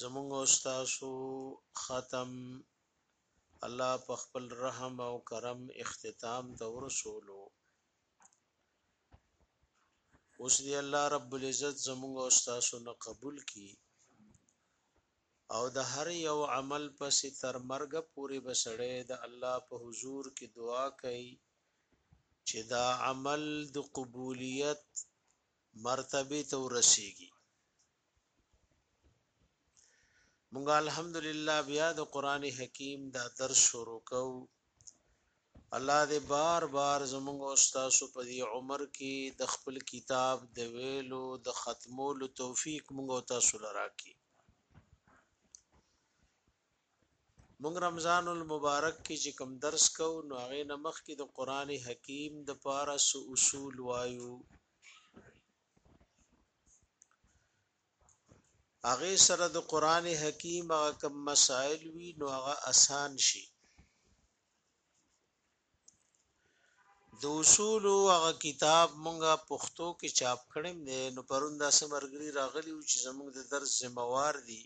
زمونږ او ستاسو ختم الله په خپل رحم او کرم اختتام ته ورسولو اوس دی الله رب العزت زموږ او تاسو نه قبول کی او د هر یو عمل پس تر مرګ پورې بسړې د الله په حضور کې دعا کوي چې دا عمل د قبولیت مرتبه ته ورسیږي مونږ الحمدلله بیا د قران حکیم دا درس شروع کو الله دې بار بار زموږ استاد په دې عمر کې د خپل کتاب د ویلو د ختمولو توفیق مونږ تاسو لراکې مونږ رمضان المبارک کې چې کوم درس کو نو هغه نمخ کې د قران حکیم د پاره سو اصول وایو هغه سره د قران حکیم هغه کوم مسائل وی نو هغه اسان شي د اصول هغه کتاب مونږه پښتو کې چاپ کړم دی نو پروندا سمرګری راغلی چې زمونږ د درس ذمہ وار دي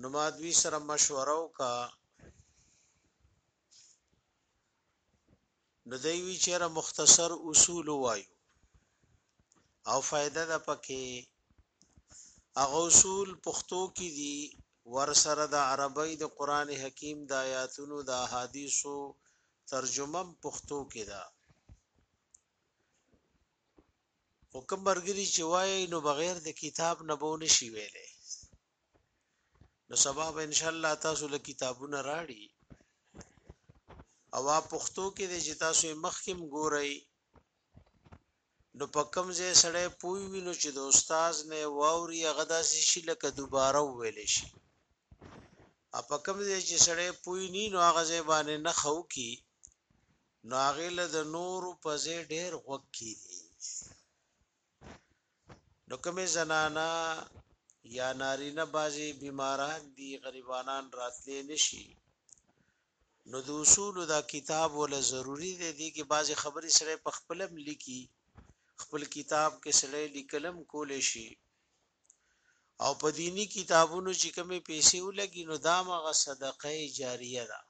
نو ما دوی سره مشوره وکا نو دوی وی چیرې مختصر اصول وایو او فائدہ ده پکې هغه اصول پښتو کې دي ور سره د عربی د قران حکیم د آیاتونو د احادیثو ترجمه پښتو کې ده او کوم مرګري چې وایي نو بغیر د کتاب نه به نشي ویلې نو سبا به ان شاء الله تاسو له کتابونه راړي او پښتو کې د چې تاسو مخکم ګورئ نو په کم ځای سړی پوي وینو چې د استاد نه واوري هغه داسې شي لکه دوباره ویل شي ا په کم ځای چې سړی پوي ني نو هغه ځای باندې نه خو کی نو هغه له د نورو په ځای ډېر غوږ کیږي نو کومې زنانا یا نارینه بازي بیماران دي غریبانان راتلې نشي نو د اصول دا کتاب ول ضروری دی دی کې بعضی خبرې سره په خپلم لیکي خپل کتاب کې سره لیکلم کول شي او په دینی کتابونو چې کومې پیسې ولګي نو دا مغه صدقه جاریه ده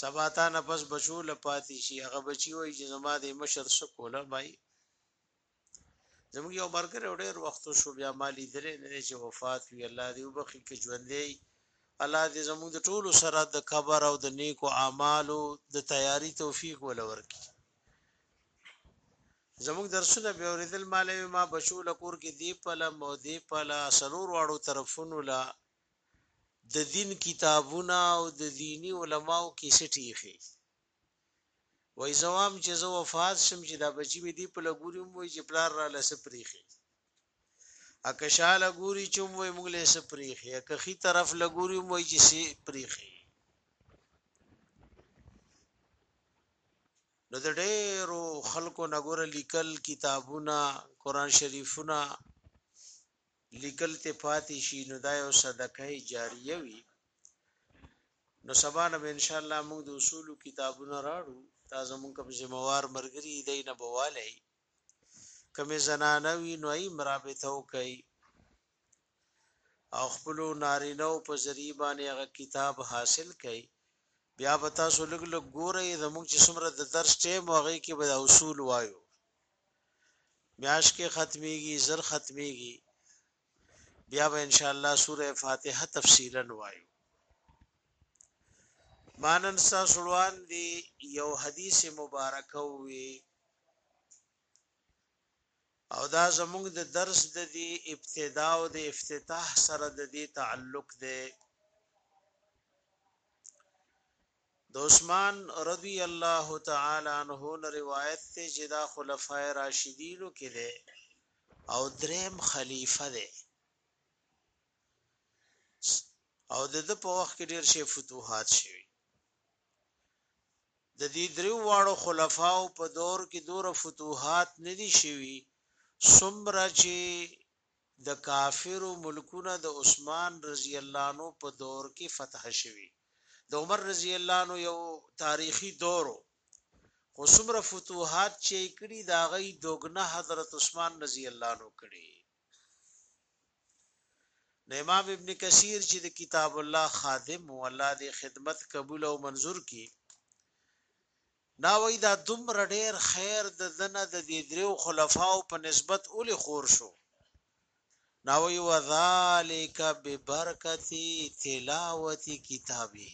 سبا تا نه پس بچو لپاتې شي هغه بچي وای چې زما د مشر سکوله بای زموږ یو مرګر ډېر وخت شو بیا مالی درې نه چې وفات وی الله دې وبخي کې ژوندې الله دې زموږ د ټولو سره د قبر او د نیکو اعمالو د تیاری توفیق ولور کړي زموږ درسونه به اوریدل مالوي ما بچو لکور کې دی پله مو دی پله سرور واړو طرفونو لا د دین کتابونه او د دیني علماو کیسټ یې ښي وای زوام چې زه وفات شم چې دا بچی مې دی په لګوري مو چې پلار را لس پریخي اکه شاله ګوري چې مو موږ له سپریخي اکه خي طرف لګوري مو چې سي پریخي نو د ډېرو خلکو نګور لیکل کتابونه قران شریفونه لیکل ته پاتې شي نو دا یو صدقه جاریه وي نو سبا نه ان شاء الله موږ د اصول کتابونه راړو دا زموږ کوم ذمہوار مرګري دی نه بوالای کمه زنانه وی نو ای مرابطه وکي او خپل نارینه او په ذریعہ باندې هغه کتاب حاصل کړي بیا به تاسو لګ لګ ګورئ زموږ چې څومره د درس ټیم وغی کې به اصول وایو میاش کې ختميږي زر ختميږي بیا به ان شاء الله سوره فاتحه تفصیلا وایو مانن سا سلوان دی یو حدیث مبارک وی او دا زموږ د درس د دی ابتدا او د افتتاح سره د دی تعلق دی د عثمان رضی الله تعالی عنه نه روایت ته چې دا خلفای راشدینو کې ده او دریم خلیفه ده او د د په وخت کې ډیر شی فتوحات شوی د دې دریو واړو خلفاو په دور کې دوره فتوحات ندي شوی سمره چې د کافرو ملکونه د عثمان رضی الله عنه په دور کې فتح شوي. د عمر رضی الله عنه یو تاریخي دور و، خو څومره فتوحات چې یې کړي د هغه دوګنه حضرت عثمان رضی الله عنه کړي. نو امام ابن کثیر چې د کتاب الله خادم و، الله دې خدمت قبول او منظور کړي، دا وایي دا دومره ډېر خیر د ده نه د دې درېو خلفاوو په نسبت ولې خور شو؟ دا وایي وذلک ببرکت تلاوت کتابه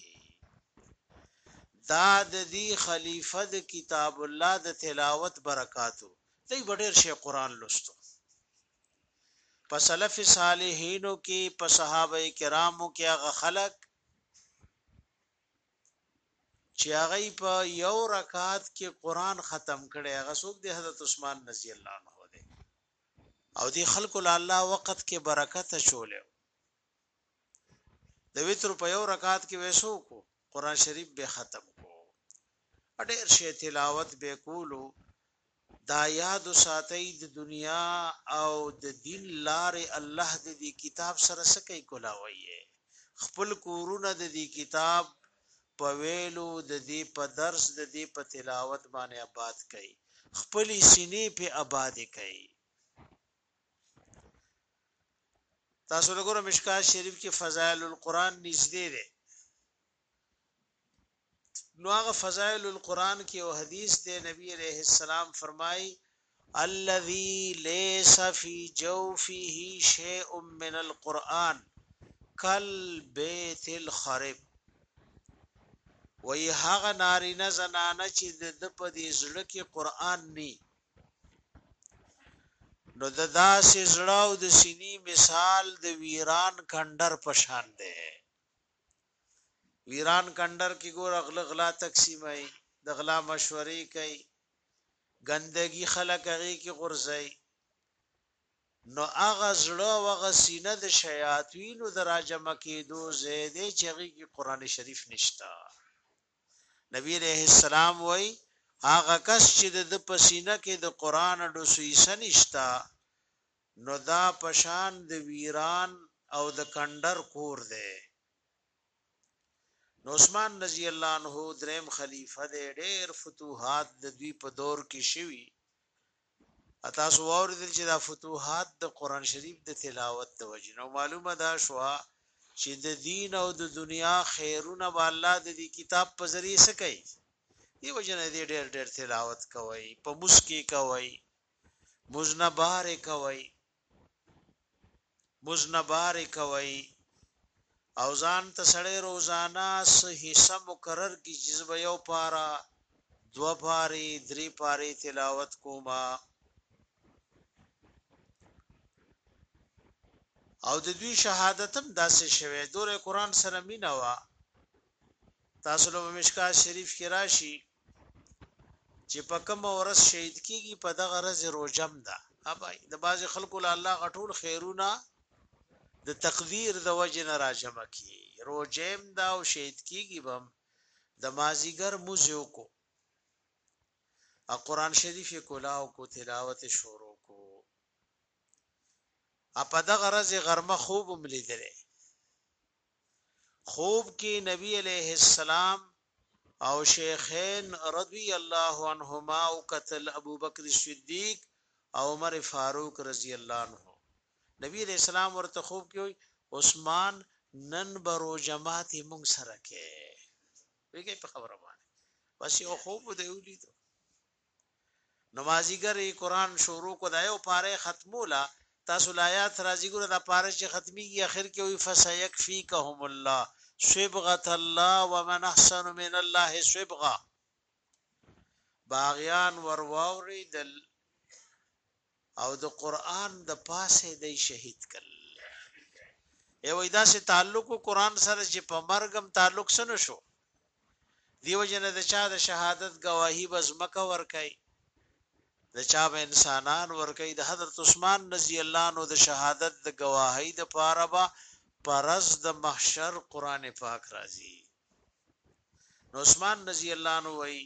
دا د دې خلیفه د کتاب الله د تلاوت برکاتو دی به ډېر شی قرآن لوستو په سلف صالحینو کې په صحابه کرامو کې هغه خلک چې هغه په یو رکعت کې قران ختم کړي هغه څوک دی حضرت عثمان رضی الله عنه دی او دی خلق الله وخت کې برکت شوله د وتر په یو رکعت کې وېسو کو قران شریف به ختم کو ډېر شی تلاوت به کولو دا یاد ساتئ د دنیا او د دین لار الله د دې کتاب سره څه کوي کولاوي خپل کورونه د دې کتاب په ویلو د دې په درس د دې په تلاوت باندې آباد کړي خپل سینې په آباد کړي تاسو لګورم مشکا شریف کې فضائل القرآن نږدې ده نو هغه فضائل القرآن کې او حدیث دی نبی علیہ السلام فرمای الذي ليس في جوفه شيء من القرآن کل بیت الخرب وی هغه نارینه زنانه چې د په دې زړه کې قرآن ني نو د داسې زړه او د سینې مثال د ویران کندر پشان دی ویران کندر کې ګور غلا غلا تقسیمای د غلا مشورې کوي ګندګي خلک هغه کې غورځي نو هغه زړه هغه سینه د شیاطینو د راجم کېدو زیاده چې هغه کې قران شریف نشتا نبی رحم السلام وای هغه کس چې د پسینه کې د قران د سویسه نشتا نو دا په شان د ویران او د کنډر کور دی. نو عثمان رضی الله عنه دریم خلیفه دی ډیر فتوحات د دوی په دور کې شوي تاسو واوریدل چې دا فتوحات د قران شریف د تلاوت د وجنو معلومه ده شو چې د دین او د دنیا خیرونه به الله د دې کتاب په ذریعه سکي دی وجنه دې ډیر ډیر تلاوت کوي په مسکی کوي مزنبار کوي مزنبار کوي او ځان ته سړی روزانه سه حصہ مقرر کی جزب یو پارا دو پاری دری پاری تلاوت کوما او د دوی شهادتم داسې شوه دوره قران سره مینا وا تاسو له مشکا شریف کې راشي چې په کوم ورځ شهید کیږي په دغه ورځ روزم ده هبای د باز خلکو له الله غټول خیرونه د تقدیر د وجه نه راجمه کی روزم دا او شهید کیږي بم د مازیګر موزیو کو ا قران شریف کولاو کو تلاوت شروع کو ا په دغه ورځ غرمه خوب ملي درې خوب کې نبی علیه السلام او شیخین رضی الله عنهما او قتل ابوبکر صدیق او عمر فاروق رضی الله عنه نبی علیہ السلام ورته خوب کې وي عثمان نن برو جماعت مونږ سره کې ویګي په خبره باندې بس یو خوب دی ولیدو نو مازیګر یې قران شروع کو دا یو پاره ختموله تاسو لایات راځي ګره دا پاره چې ختميږي اخر کې وي فسيكفيكهم الله صبغه الله ومن احسن من الله صبغه باغیان ورواوري دل او د قران د پاسه دی شهید کړل ای وای دا سه تعلق قران سره چې په مرګم تعلق سره شو دیو جن د چا د شهادت گواہی بس مکه ورکای د چا به انسانان ورکای د حضرت عثمان رضی الله عنه د شهادت د گواهی د پاره با پرز د محشر قران پاک راځي عثمان رضی الله عنه وای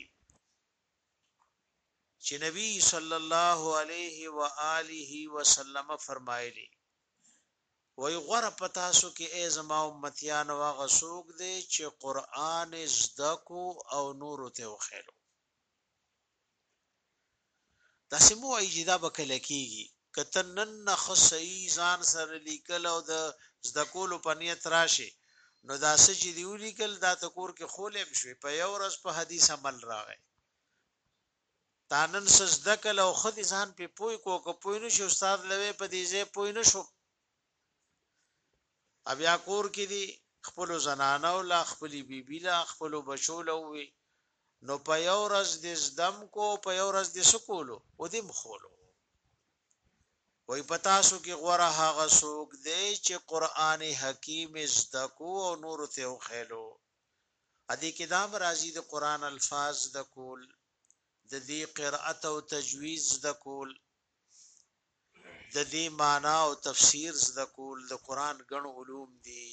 چې نبی صلی الله علیه و آله وسلم فرمایلی وای غره پتا سو کې ای زما امتیان واغه سوق دی چې قران زدکو او نور ته وخیلو تاسو مو ایجدا بکل کیږي که ته نن نه ښه صحیح ځان سره لیکل او د زده کولو په نیت راشې، نو دا څه چې دې ولیکل، دا ته کور کې ښولی هم شوې. په یوه ورځ په حدیث عمل راغی. تا نن څه زده کړل او ښه دې ځان پرې پوه کړ او که پوه نه شې، استاد له ویې، په دې ځای پوه نه شوم. بیا کور کې دي خپل زنانه او لا خپل بیبي لا خپل بچو له وي نو په یو ورځ د زدم کو په یو ورځ د سکولو او د مخولو وای پتا سو کې غوړه هغه سوق دی چې قران حکیم زده کو او نور ته وخېلو ا دې کې دام راځي د قران الفاظ د کول د دې قرأت او تجویز د کول د دې معنا او تفسیر زده کول د قران ګڼ علوم دي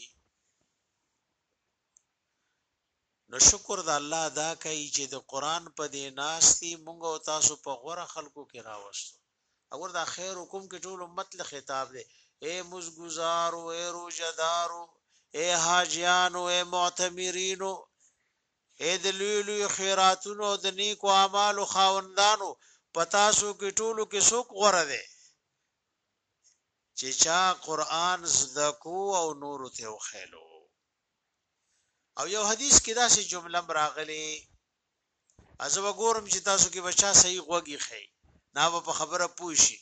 نو شکر د الله دا کوي چې د قران په دې ناشتي مونږ او تاسو په غوړه خلکو کې راوستو اگر دا خیر حکم کې ټول امت له خطاب دی اے مزګزارو اے روزدارو اے حاجیانو اے معتمرینو اې د لویو لویو خیراتونو او د نیکو اعمالو خاوندانو! په تاسو کې ټولو کې څوک غوره دی چې چا قرآن زده کو او نورو ته وښیلو او یو حدیث کې داسې جمله راغلي ازو ګورم چې تاسو کې بچا صحیح غوږی خي نا په خبره پوښي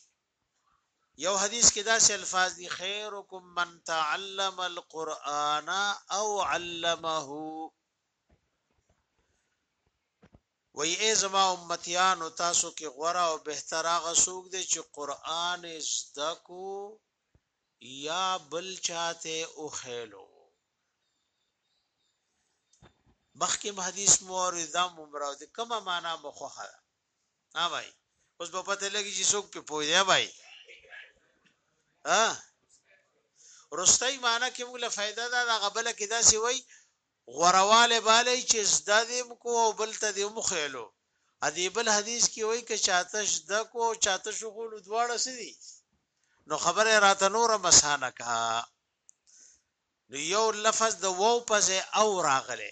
یو حدیث کې دا سه الفاظ دي خیرکم من تعلم القرآن او علمه وی ای زما امتیان او تاسو کې غوړه او بهتر هغه څوک دی چې قرآن زده کو یا بل چاته او خېلو مخکې حدیث موردا ممراو دي کومه معنا مخه ها بھائی اوس په پته لګی چې څوک په پوی دی بھائی ها رستای معنی کې موږ له فائدہ دا د غبل کې دا سی وای غورواله بالای چې زده دې کو او بل ته دې مخېلو ادي بل حدیث کې وای ک چاتش د کو چاتش خو دواړه سدي نو خبره راته نور مسانه کا نو یو لفظ د وو پځه او راغله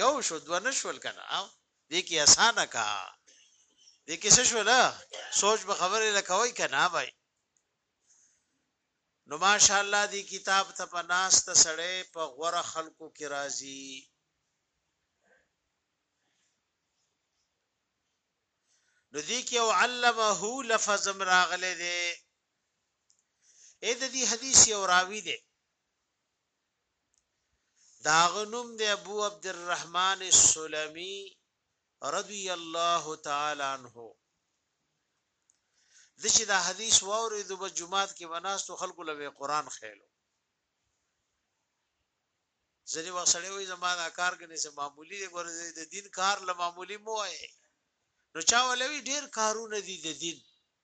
یو شو دو نه شول کنه او دې کې اسانه کا دې کې څه شول سوچ به خبره لکوي کنه بھائی نو ماشاءالله دې کتاب ته په ناس ته سړې په غوړه خلکو کې راځي نو دې کې او علمه لفظ راغله دې اې د دې حدیث یو راوی دی داغه نوم دی ابو عبد الرحمن السلمي رضی الله تعالی عنہ د چې دا حدیث واورې د جمعات کې وناستو خلکو له قرآن خېلو ځنی وخت سړی وای زما دا کار کني سه معمولی دی ګور د دین کار له معمولی مو وای نو چا ولوي ډیر کارونه دي د دین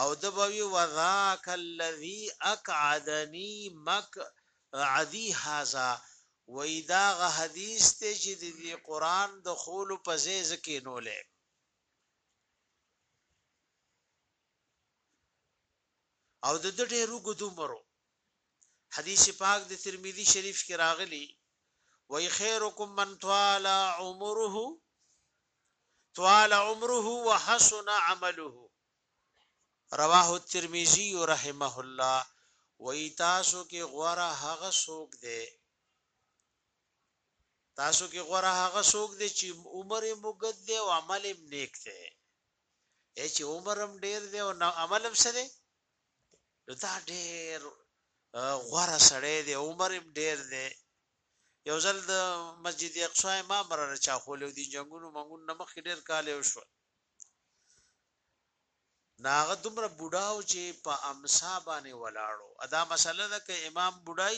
او د بوي وذاک الذي اقعدني مک عدي هاذا وای دا غ حدیث ته چې د قران د خول په ځای زکه نو لې او د دې ډېرو ګدو مرو حدیث پاک د ترمذی شریف کې راغلی وای خیرکم من طال عمره طوال عمره وحسن عمله رواه الترمذي رحمه الله وی تاسو کې غوړه هغه سوق دی تاسو کې غوړه هغه سوق دی چې عمر مګد دی او عمل یې نیک دی اے چې عمر هم ډیر دی او عمل هم سره دا ډیر غوړه سړی دی عمر هم ډیر دی یو ځل د مسجد اقصا امام را چا خولې دي جنگونو منګونو نه مخکې ډېر کال یو شو ناغه دومره بوډاو چې په امسا باندې ولاړو ادا مسله ده ک امام بوډای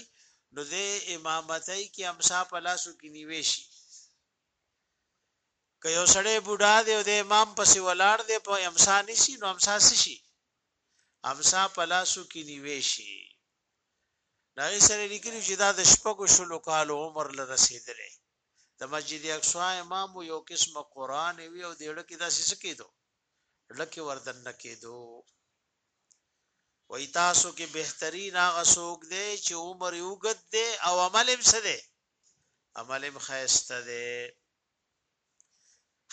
نو د امامتای کې امسا په لاسو کې نیوي شي که یو سړی بوډا دی او د امام پسې ولاړ دی په امسا نشي نو امسا شي امسا په لاسو کې نیوي شي دا یې سره لیکلي چې دا د شپږو شلو کالو عمر له رسېدلی د مسجد اقصا امام یو قسم قران وی او دیړه کې دا څه کېدو لکه وردن نه کېدو وای تاسو کې بهترین هغه څوک دی چې عمر یې وګد دی او عمل یې څه دی عمل یې خیسته دی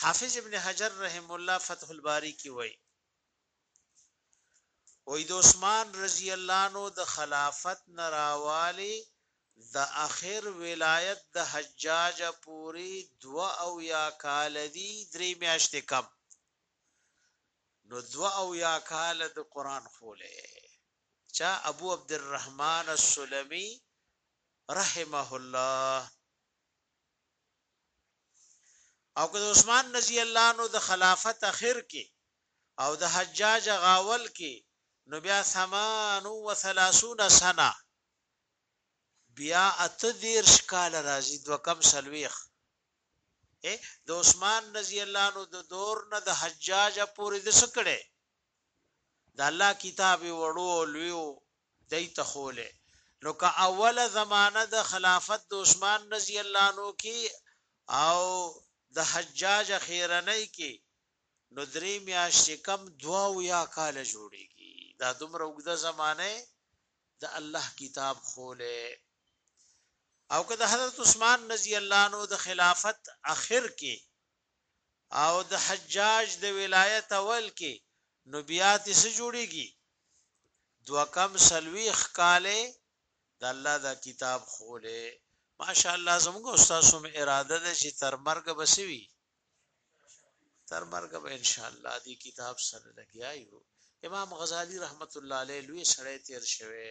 حافظ ابن حجر رحم الله فتح الباری کې وای وای د عثمان رضی الله عنه د خلافت نراوالی د اخر ولایت د حجاج پوری دو او یا کال دی درې میاشتې کم نو دو او یا کال د قران خوله چا ابو عبد الرحمن السلمی رحمه الله او که عثمان رضی الله نو د خلافت اخر کې او د حجاج غاول کې نو بیا 38 سنه بیا اته دیر شکال راځي دو کم سلويخ د عثمان رضی الله نو د دور نه د حجاج پورې د سکړې د الله کتاب یې وړو او لویو دوی ته ښوولی، نو که اوله زمانه د خلافت د عثمان رضی الله عنه کې او د حجاج اخیرنۍ کې نو درې میاشتې کم دوه اویا کاله جوړېږي، دا دومره اوږده زمانه یې د الله کتاب ښوولی او که د حضرت عثمان رضی الله عنه د خلافت اخر کې او د حجاج د ولایت اول کې نو بیا تی څه جوړیږي دوه کم سلويخ کاله د الله دا کتاب خوله ماشاءالله زموږ استاد سم اراده ده چې تر مرګ بسوي تر مرګ به ان شاء الله دې کتاب سره لګیا یو امام غزالی رحمت الله علیه لوی سره تیر شوه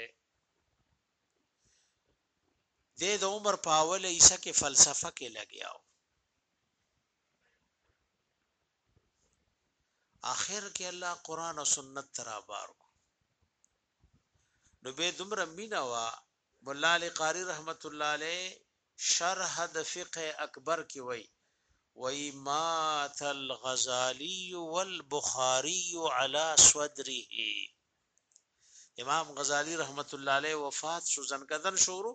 د د عمر په اوله حصہ کې فلسفه کې لګیا و اخر کې الله قران او سنت ترا بار کو نو به دومره مینا وا مولا علی قاری رحمت الله علیه شرح د فقه اکبر کې وای وای مات الغزالی والبخاری علی صدره امام غزالی رحمت الله علیه وفات شو ځنکدن شورو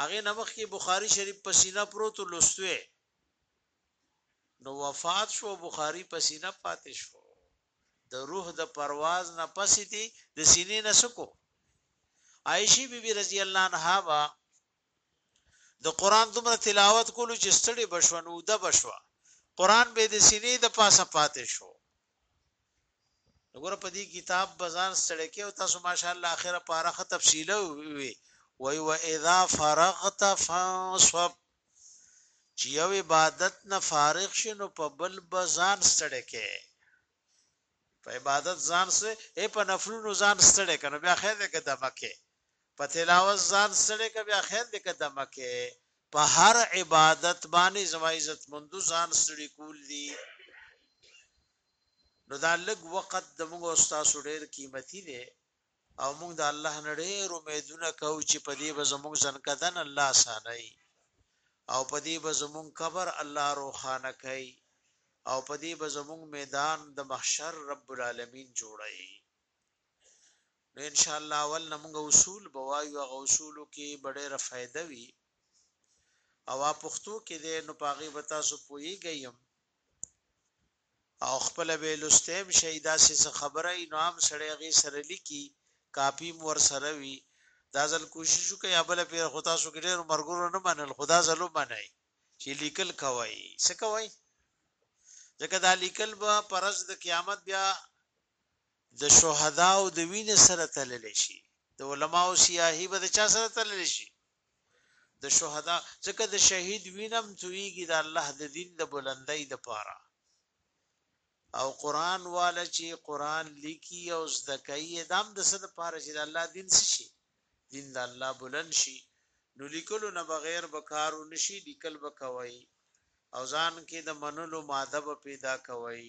هغه نمخ کې بخاری شریف په سینه پروت لوستوي نو وفات شو بخاری په سینه پاتې شو د روح د پرواز نه پسې دی د سینې نه سکو عائشی بی بی رضی الله عنها د قران دومره تلاوت کولو چې ستړي بشو نو د بشو قران به د سینې د پاسه پاتې شو وګوره په دې کتاب بزان ستړي کې او تاسو ماشاءالله اخره پارخه تفصیل وي وی و اذا فرغت فانصب چې یو عبادت نه فارغ شنو په بل بزان ستړي کې په عبادت ځان سره اے په نفلونو ځان ستړي کنه بیا خیر دې کده مکه په تلاوت ځان ستړی که بیا خیر دی که دمه کې په هر عبادت باندې زما عزت مندو ځان ستړي کول دي نو دا لږ وخت د موږ او تاسو ډېر قیمتي دی او موږ د الله نړۍ امیدونه کوو چې په دې به زموږ ځنکدن الله سانای او په دې به زموږ قبر الله روخانه کوي او په دې به زموږ میدان د محشر رب العالمین جوړي نو ان شاء الله اول نه موږ اصول بوایو هغه اصولو کې ډېره فائدہ وي او پښتو کې دې نو پاغي وتا سو پويږم او خپل به لستیم شیدا سي خبره نو عام سړی غي سره لیکي کاپی مور سره وي دا ځل کوشش وکي ابل په خدا سو ګډر مرګورو نه منل خدا زلو منای چې لیکل کوي څه کوي ځکه دا لیکل به پرز د قیامت بیا د شهداو د وینې سره تللی شي د علماو سیاهي به د چا سره تللی شي د شهدا ځکه د شهید وینم تویږي د الله د دین د بلندۍ د پاره او قران والا چې قران لیکي او زدکایي دام د صد پاره چې د الله دین شي دین د الله بلند شي نو لیکلو نه بغیر به کارو نشي لیکل به کوي او ځان کې د منلو ماده به پیدا کوي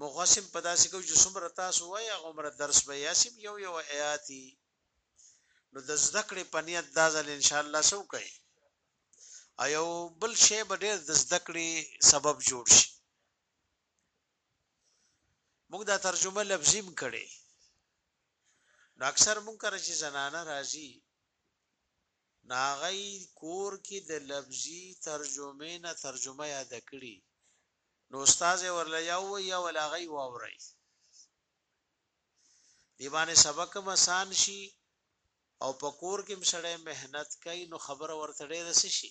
موږ هسې په داسې کوو چې څومره تاسو وایئ هغومره درس به یې هسې هم یو یو ایات وي نو د زده کړې په نیت دا ځل انشاءالله څه وکړئ او یو بل شی به ډېر د زده کړې سبب جوړ شي موږ دا ترجمه لفظي هم کړې نو اکثر موږ کره چې زنانه راځي نو هغه یی کور کی د لفظی ترجمه نه ترجمه یاده کړی نو استاد یی ورله یا ووایی یا ول هغه یی واوری دی باندې سبق هم آسان شي او په کور کې مسړې مهنت کوي نو خبره ورته ډېر څه شي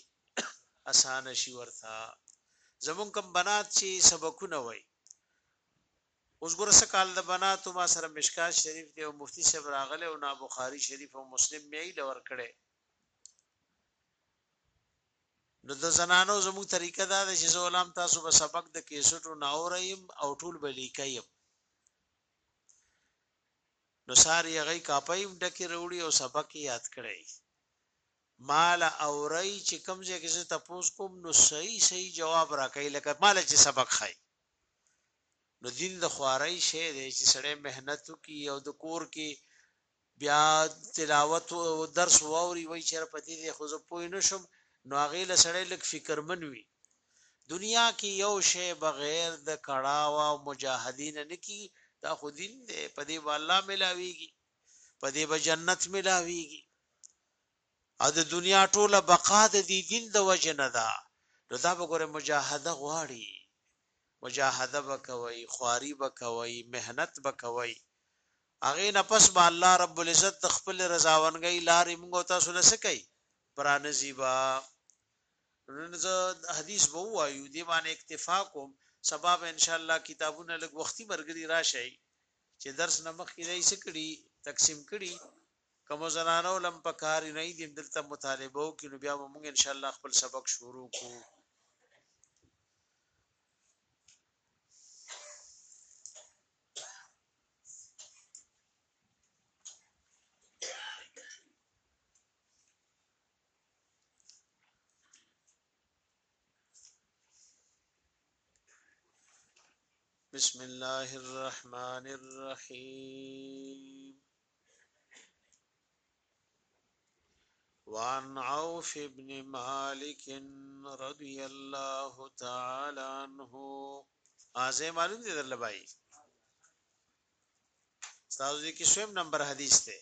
آسان شي ورته زمون کم بنات چې سبقونه وای اوس ګوره څه کال د بناتو ما سره مشکات شریف دی او مفتی صاحب راغلی او نا بخاری شریف او مسلم می ایله ورکړی نو د زنانو زموږ طریقه دا ده چې زه ولام تاسو به سبق د کیسټو ناوریم او ټول به لیکایم نو ساری هغه کاپایم ډکه وروړي او سبق یاد کړی مال اوري چې کمزې کې زه تاسو کوم نو صحیح صحیح جواب راکې لکه مال چې سبق خای نو دین د خواري شی دی چې سړی مهنت کوي او د کور کې بیا تلاوت او درس ووري وای چې په دې خو زه پوه نه شم نو هغه له سړی لک فکرمن وي دنیا کې یو شی بغیر د کړاو او مجاهدین نه کی دا خو دین دی په دې والله ملاویږي په دې به جنت ملاویږي او د دنیا ټوله بقا د دې دین د وجې نه ده نو دا به ګوره مجاهده غواړي مجاهده به کوئ خواري به کوئ محنت به کوئ هغې نه پس به الله رب العزت د خپل رضاونګۍ لارې مونږ او تاسو له څه کوي پرانځي به نن زه حدیث به وایو دې باندې اکتفا کوم سبا به ان شاء الله کتابونه لږ وختي مرګري راشي چې درس نه مخکې دای څه کړي تقسیم کړي که کومو زنانو له هم په کار نه دي همدلته هم مطالبه وکړي نو بیا به موږ ان شاء الله خپل سبق شروع کړو بسم الله الرحمن الرحيم وعن عوف ابن مالک رضی الله تعالی عنہ ازه معلوم دي در لبای تاسو دې کې شوم نمبر حدیث ته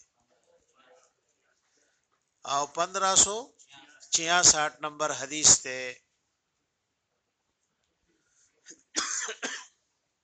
او 1566 نمبر حدیث ته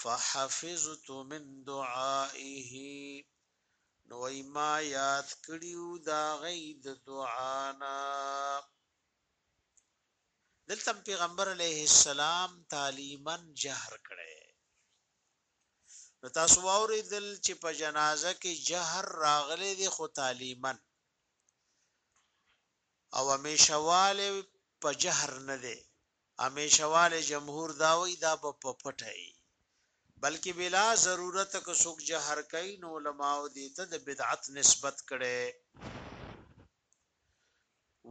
فحفظت من دعائه نو وای ما یاد کړیو دا غي د دعا نه دلته پیغمبر علیه السلام تعلیما جهر کړي نو تاسو ووري دل چې په جنازه کې جهر راغلي دي خو تعلیما او همیشواله په جهر نه دي همېشه واله جمهور دا وایي دا به په پټه وي بلکې بلا ضرورته که څوک جهر کوي نو علماؤ دې ته د بدعت نسبت کړی.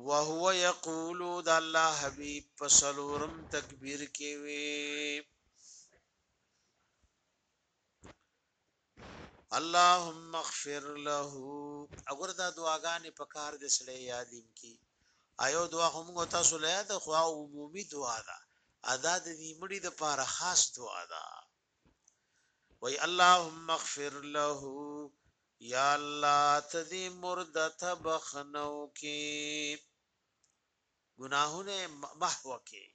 وهو یقول د الله حبیب په څلورم تکبیر کې وي. اللهم اغفر له اگر دا دعاګانې په کار دې سړی یادیم کی ایو دعا هم غو تاسو له یاد خو عمومي دعا ده ادا د نیمړي د پاره خاص دعا ده وای اللهم اغفر له یا الله تدی مرد تبخنو کی ګناهونه یې محو کړې.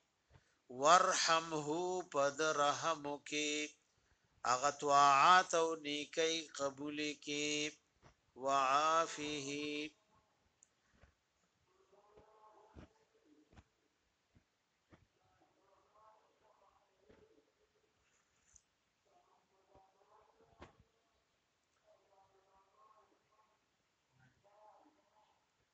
وارحمه په ده رحم وکړې، هغه طاعات او نېکۍ قبولې کړې. وعافه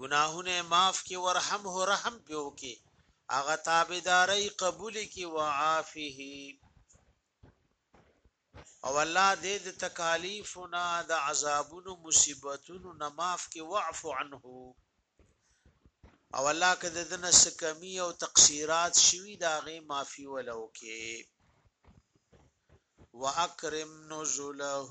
ګناهونه معاف کی ورحمه رحم پیو کی هغه تابعداري قبول کی وعافه او الله دې د تکالیفنا د عذابونو مصیبتونو نه معاف کی واعف عنه او الله کده د نس کمی او تقصیرات شوی داغه معافی ولو کی واکرم نزله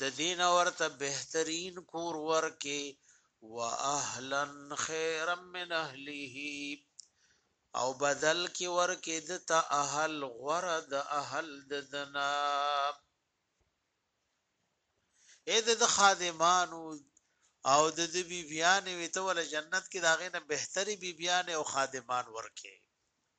د دین ورته بهترین کور ورکه واهلا خیرا من اهله او بدل کې ورکې د ته اهل غره د اهل د دنا اې د خادمانو او د دې بیبيانې وي ته ول جنت کې داغه نه بهتري بیبيانې او خادمان ورکې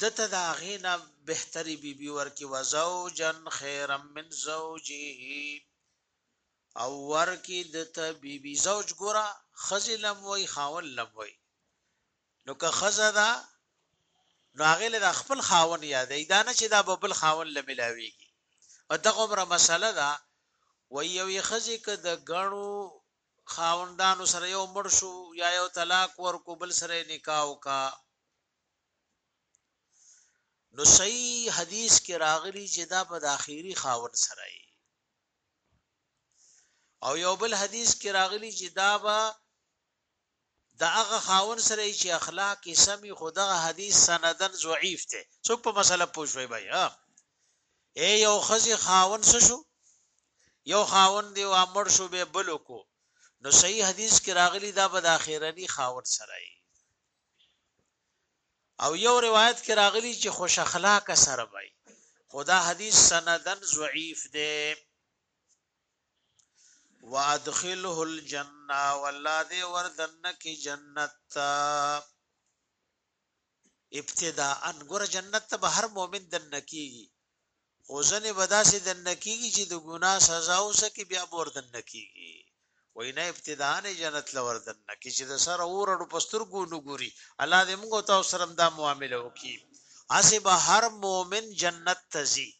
دته دا غینا بهتري بي بي ورکی وزوجن خیرا من زوجه او ورکی دته بي بي زوج ګورا خزلم وای خاون لم وای نو که خزه دا نو هغه له خپل خاون یادې دا نه چې دا به بل خاون لملاويږي او دغه عمره مسله ده و یوې خزې که د غنو خاوندانو سره یو مړ شو یا یو طلاق ورکو بل سره یې نکاح وکا نو صحیح حدیث کې راغلی چې دا په داخیری خاون سره یې او یو بل حدیث کې راغلی چې دا به د هغه خاوند سره یی چی اخلاق یی سم وی خو دغه حدیث سنداً ضعیف دی څوک په مسله پوه شوی بای ها ای یو ښځی خاوند څه شو یو خاوند دی وا مړ شو به بل کو نو صحیح حدیث کی راغلی دا به د اخیرنی خاوند سره یی او یو روایت کی راغلی چی خوش اخلاق سره بای خدا حدیث سنداً ضعیف دی وادخله الجنه والله دې وردن کی جنت تا ابتداء ګور جنت ته هر مؤمن دن کیږي خوزنه بداسه دن کیږي چې د ګناه سزا اوسه کې بیا بور دن کیږي وینه ابتداء نه جنت لور دن کی چې د سر اور اډو پستر ګو نګوري الله دې موږ ته سره دا معاملې وکي اسی به هر مؤمن جنت تزي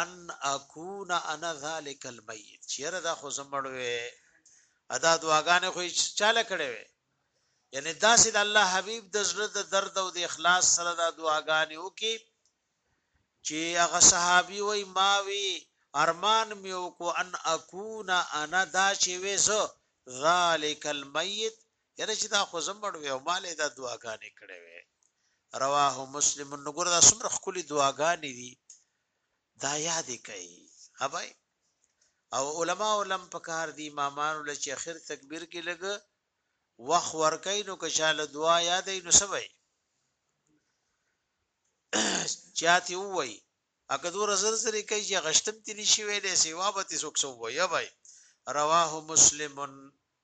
ان اکون انا ذلک المیت چیرې دا خو زمړوي ادا دعاګانې خو چاله کړې وي یعنی دا سید الله حبیب د زړه د درد او د اخلاص سره دا دعاګانې وکي چې هغه صحابي وای ما وی ارمان میو کو ان اکون انا دا چې وې زه ذالک المیت یاره چې دا خو زمړ وي او مالې دا دعاګانې کړې وي رواه مسلم نګور دا څومره خولي دعاګانې دي دا یاد کوي هبای او علما علم پکار دي امامانو لچ اخر تکبیر کې لګ وخ ورکای نو کچاله دعا یادې نو سوي چاته وای اګه دور زر زر کوي چې غشتم تني شي ویلې سیوا به تاسو څو وای بای رواه مسلمن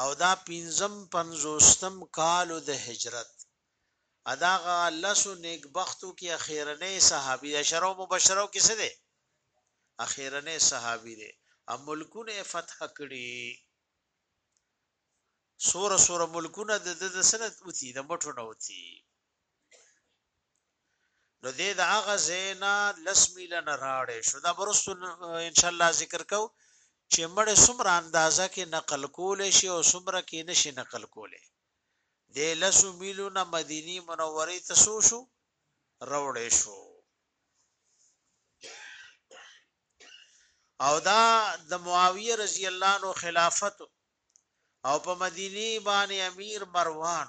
او دا پنځم پنځوستم کال د هجرت اداغه لسو نیک بختو کې اخیرنې صحابي عشرو مبشرو کې څه ده اخیرنې صحابي ده ا ملکونه فتح کړي سور سور ملکونه د د سنت اوتی د مټو نه اوتی نو دې د هغه زینا لس میل نه راړې شو دا برست ان شاء الله ذکر کو چې مړ سمره اندازه کې نقل کول شي او سمره کې نشي نقل کول دې لس میلو نه مدینی منورې ته سو شو راوړې شو او دا د معاویه رضی الله عنه خلافت او په مدینه باندې امیر مروان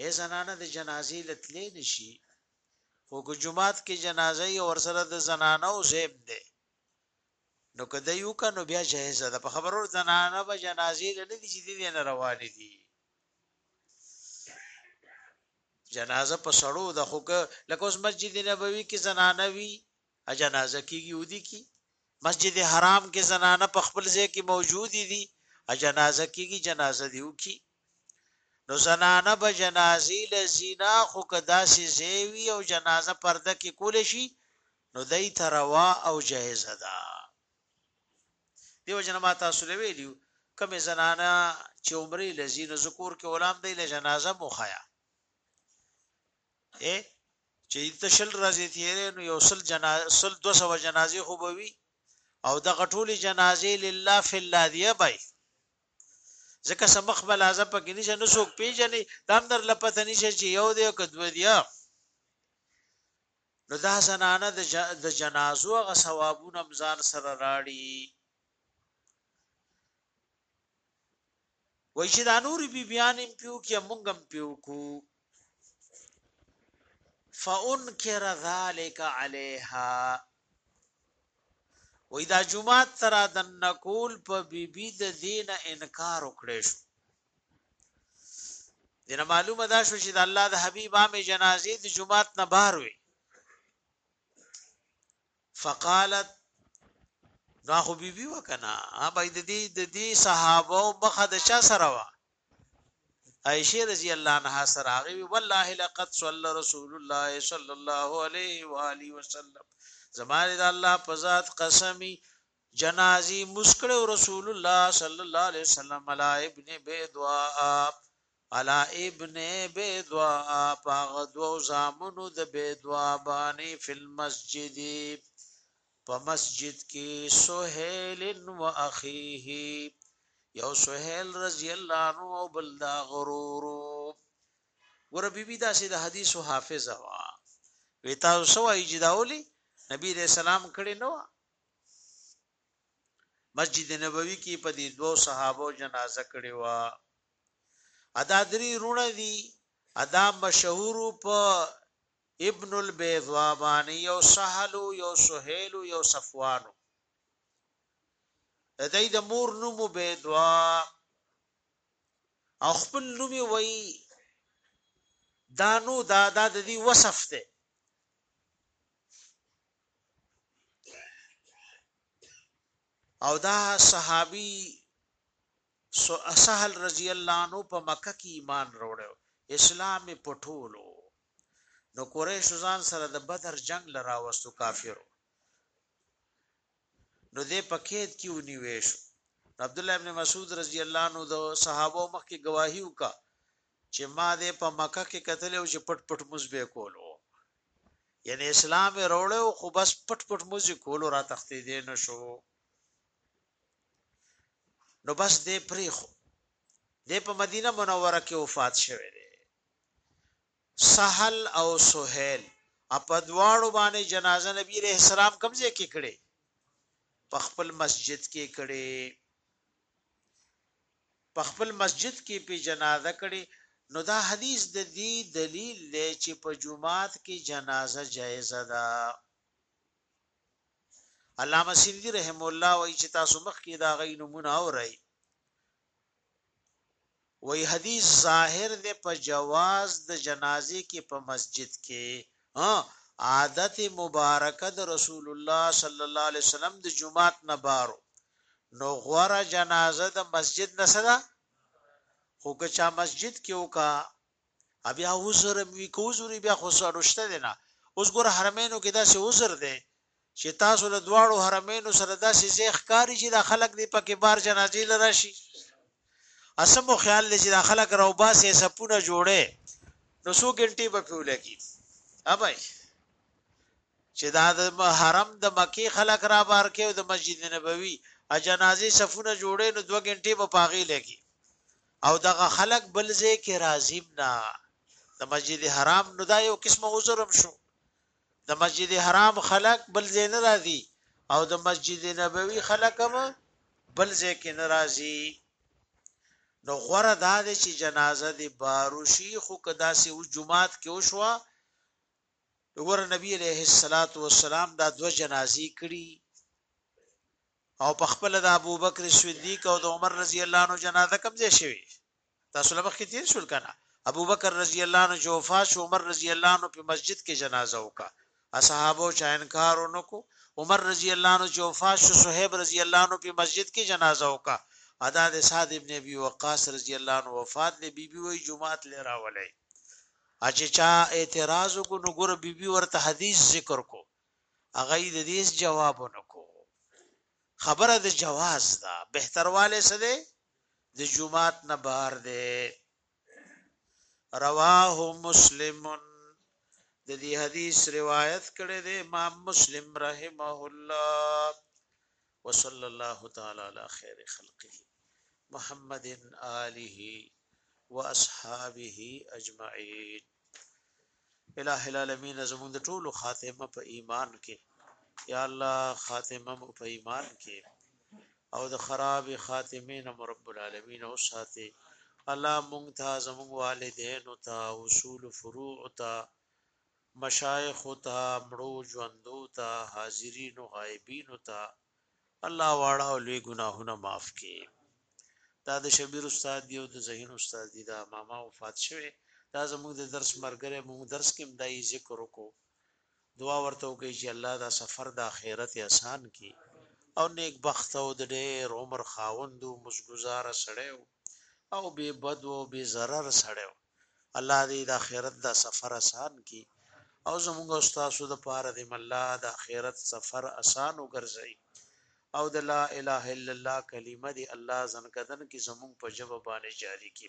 ای زنانه د جنازې لتلې نشي خو که جمعات کې جنازه یې ور سره د زنانه او زیب ده نو که دی وکړه نو بیا جایز ده په خبرو زنانه به جنازې نه دي چې دې نه روان دي جنازه په سړو د خو که لکه اوس مسجد نبوي کې زنانه وي جنازه کیږي ودی کی مسجد حرام کې زنانه په خپل ځای کې موجود دي جنازه کیږي جنازه دیو کی نو زنانه به جنازي لزینا خو کدا سي زیوی او جنازه پرده کې کول شي نو دای تروا او جایز ده دیو جنما تاسو لویلیو کوم زنانه چې عمرې لزین ذکر کې غلام دی له جنازه مخایا اے چې د شل ورځې تیرې نو یو سل جنازه سل 200 جنازې خو به وي او د غټولې جنازې لله فی الله دی بای ځکه سمخ بل اعظم پکې نشه نو څوک پیژنې دام در لپته نشه چې یو دی او کدو دی نو دا زنانه د جنازو غ ثوابونه مزان سره راړي وای چې دا نور بی بیان هم پیو کې مونږ هم پیو کو فانکر ذالک علیها وای دا جمعه تر د نکول په بی بی د دین انکار وکړې شو دنه معلومه دا شو چې د الله د حبیب عام جنازې د جمعه نه بار وي فقالت نو خو بی بی وکنا ابای د دې د دې صحابه او مخه د چا سره وا عائشه رضی الله عنها سره هغه والله لقد صلى رسول الله صلى الله عليه واله وسلم زماره د الله په ذات قسمی جنازي مسکړو رسول الله صلى الله عليه وسلم علی ابن بيدوا علا ابن بیدوا پاغ دو زامنو د بیدوا بانی فی المسجد په مسجد کی سهیل و اخیه یو سهیل رضی الله عنه او بل دا غرورو ګور بی بی دا سي د حدیث حافظ وا وی تاسو سو ای جداولی نبی رسول سلام کړي نو مسجد نبوي کې په دې دوه صحابه جنازه کړي وا ادا دری رونه دی ادا مشهور په ابن البيضوا باندې یو سهل یو سهيل یو صفوان د دې د مور نوم بيضوا او خپل نوم وی دانو دا دا د دې وصف ته او دا صحابي سهل رضی الله عنه په مکه کی ایمان روړی او اسلام یې په ټولو نو قریشو ځان سره د بدر جنګ له راوستو کافرو نو دې په کېد کې ونیوې شو عبد الله ابن مسعود رضی الله عنه د صحابه مخکې گواهی وکا چې ما دې په مکه کې قتل او چې پټ پټ مزبه کولو یعنی اسلام وروړو خو بس پټ پټ مزي کولو را تختې دې نشو نو بس دې پریخو دې په مدینه منوره کې وفات شوه دی سهل او سهیل په دواړو باندې جنازه نبی رحم السلام کمزې کې کړي په خپل مسجد کې کړي په خپل مسجد کې په جنازه کړي نو دا حدیث د دې دلیل دی چې په جمعات کې جنازه جایز ده علامه سیندی رحم الله وای چې تاسو مخکې دا غي نمونه اورئ وای حدیث ظاهر ده په جواز د جنازې کې په مسجد کې ها عادت مبارکه د رسول الله صلی الله علیه وسلم د جمعات نه بارو نو غوړه جنازه د مسجد نه سره خو که چا مسجد کې وکا بیا عذر وی کو عذر بیا خو سړشته دی نه اوس ګور حرمینو کې داسې عذر دی چې تاسو له دواړو حرمینو سره داسې زی ښکاری چې د خلک دی پکې بار جنازې لراشي اسمو خیال لې چې د خلک راو باسه سپونه جوړه نو سو ګنټي به پیولګي اوبای چې دا د حرم د مکی خلک را بار کې او د مسجد نبوي ا جنازې صفونه جوړې نو 2 غنټې په پاغي لګي او دغه خلک بل ځای کې راځیم نه د مسجد حرام نو دا یو قسم عذرم شو د مسجد حرام خلک بل ځای نه راځي او د مسجد نبوي خلک هم بل ځای کې نه راځي نو غره دا دی چې جنازه دی باروشي خو کدا سي او جمعات کې وشوه وګوره نبی عليه الصلاه والسلام دا دو جنازي کړي او په خپله د ابوبکر صدیق او د عمر رضی الله عنه جنازه کوم ځای شوی تاسو له مخکې تیر شول کنه ابوبکر رضی الله عنه چې وفات شو عمر رضی الله عنه په مسجد کې جنازه وکړه اصحابو چا انکار ونکو عمر رضی الله عنه چې وفات شو صہیب رضی الله عنه په مسجد کې جنازه وکړه ادا د سعد ابن ابي وقاص رضی الله عنه وفات دی بیبي وای جمعات لرا ولای اچ چا اعتراض کو نو ګور بیبي ورته حدیث ذکر کو هغه یې د دې جواب ونکو خبره د جواز ده بهترواله څه ده د جمعات نه بهر ده رواه مسلم د دې حدیث روایت کړی دی امام مسلم رحمه الله وصلی الله تعالی علی خیر خلقه محمد آله واصحابه اجمعین الہ العالمین زمون د ټولو خاتمه په ایمان کې یا الله خاتمه په ایمان کې او د خراب خاتمه نه رب العالمین او ساتي الله مونږ ته زموږ والدین او ته اصول فروع ته مشایخو ته مړو ژوندو ته حاضرینو غایبینو ته الله واړه او لوی ګناهونه معاف کړي دا د شبیر استاد دی او د ذهین استاد دی دا ماما وفات شوه دا زموږ د درس مرګره موږ درس کې مدای ذکر وکړو دعا ورته وکړي چې الله دا سفر د آخرت آسان کړي او نیک بخت او د ډېر عمر خاوند او مزګزار سړی او بے بد او بے zarar سړی الله دې د آخرت دا سفر آسان کی او زموږ او تاسو د پاره دې الله د آخرت سفر آسان وګرځي او د لا اله الا الله کلمه دې الله زنکدن کی زموږ په جبه باندې جاری کی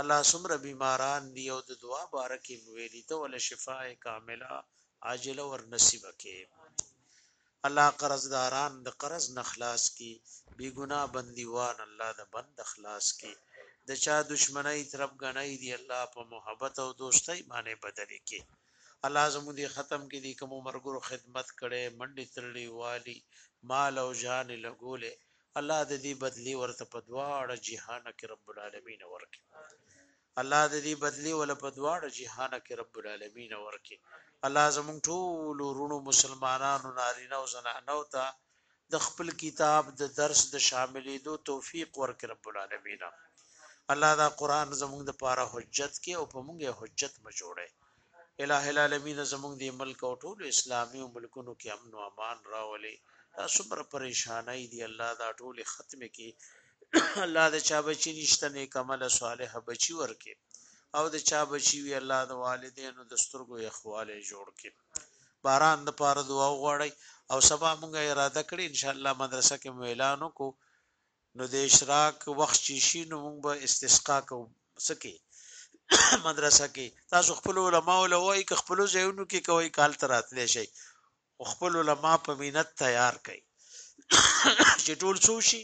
الله سمره بیماران دی او د دعا بارکه ویلی ته ول شفاء کامله عاجله ور نصیب کې الله قرضداران د قرض نه خلاص کړي بي ګناه بنديوان الله د بند خلاص کړي د چا دشمنۍ تربګنۍ دي الله په محبت او دوستۍ باندې بدلې کړي الله زموږ دې ختم کې دي کوم مرګرو خدمت کړي منډي ترلي والي مال او جان لګولې الله د دې بدلی ورته په دواړه جهان کې رب العالمین ورکړي الله د دې بدلی ول په دواړه جهان کې رب العالمین ورکه الله زمون ټول ورونو مسلمانانو نارینه او زنانو ته د خپل کتاب د درس د شاملې دو توفیق ورک رب العالمین الله دا قران زموږ د پاره حجت کې او په موږ حجت ما جوړه الہ العالمین زموږ د ملک او ټول اسلامي ملکونو کې امن او امان راولي تاسو پر پریشانای دی الله دا ټول ختم کې الله د چا بچی نشته نیک عمل صالح بچی ورکې او د چا بچی وی الله د والدینو د سترګو اخواله جوړ کې باران د پاره دعا وغواړي او سبا مونږه اراده کړې ان شاء الله مدرسه کې اعلان وکړو نو د اشراق وخت چې شي نو مونږ به استسقا کوو سکه مدرسه کې تاسو خپل علما او لوی خپل ځایونو کې کوي کال تراتلې شي خو خپل علما په مینت تیار کړئ چې ټول څو شي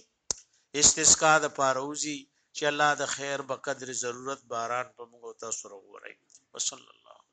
استسقا د پاروزی چې الله د خیر به قدر ضرورت باران په موږ او تاسو راوړي وصلی الله تعالی